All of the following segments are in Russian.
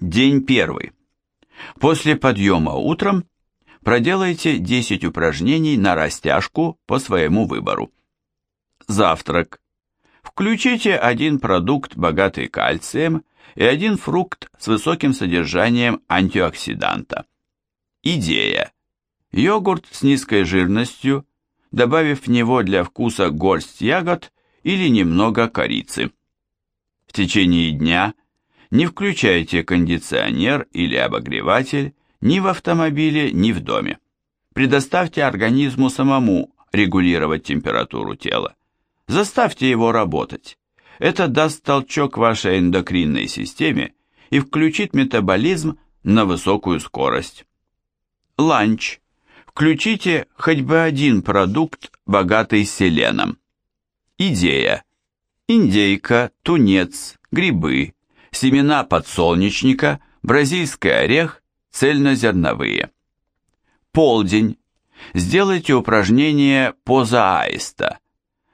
День первый. После подъема утром проделайте 10 упражнений на растяжку по своему выбору. Завтрак. Включите один продукт, богатый кальцием, и один фрукт с высоким содержанием антиоксиданта. Идея. Йогурт с низкой жирностью, добавив в него для вкуса горсть ягод или немного корицы. В течение дня не включайте кондиционер или обогреватель ни в автомобиле, ни в доме. Предоставьте организму самому регулировать температуру тела. Заставьте его работать. Это даст толчок вашей эндокринной системе и включит метаболизм на высокую скорость. Ланч. Включите хоть бы один продукт, богатый селеном. Идея. Индейка, тунец, грибы, семена подсолнечника, бразильский орех, цельнозерновые. Полдень. Сделайте упражнение поза аиста.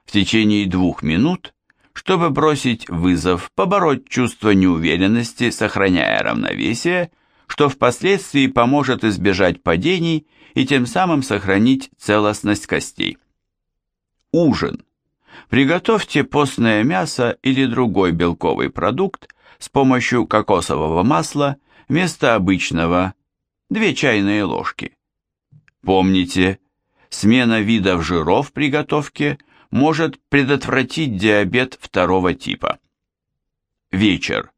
В течение двух минут, чтобы бросить вызов, побороть чувство неуверенности, сохраняя равновесие, что впоследствии поможет избежать падений и тем самым сохранить целостность костей. Ужин. Приготовьте постное мясо или другой белковый продукт с помощью кокосового масла вместо обычного 2 чайные ложки. Помните, смена видов жиров при готовке может предотвратить диабет второго типа. Вечер.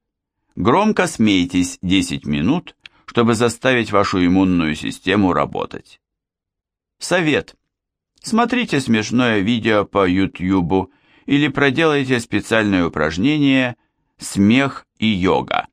Громко смейтесь 10 минут, чтобы заставить вашу иммунную систему работать. Совет. Смотрите смешное видео по YouTube или проделайте специальное упражнение «Смех и йога».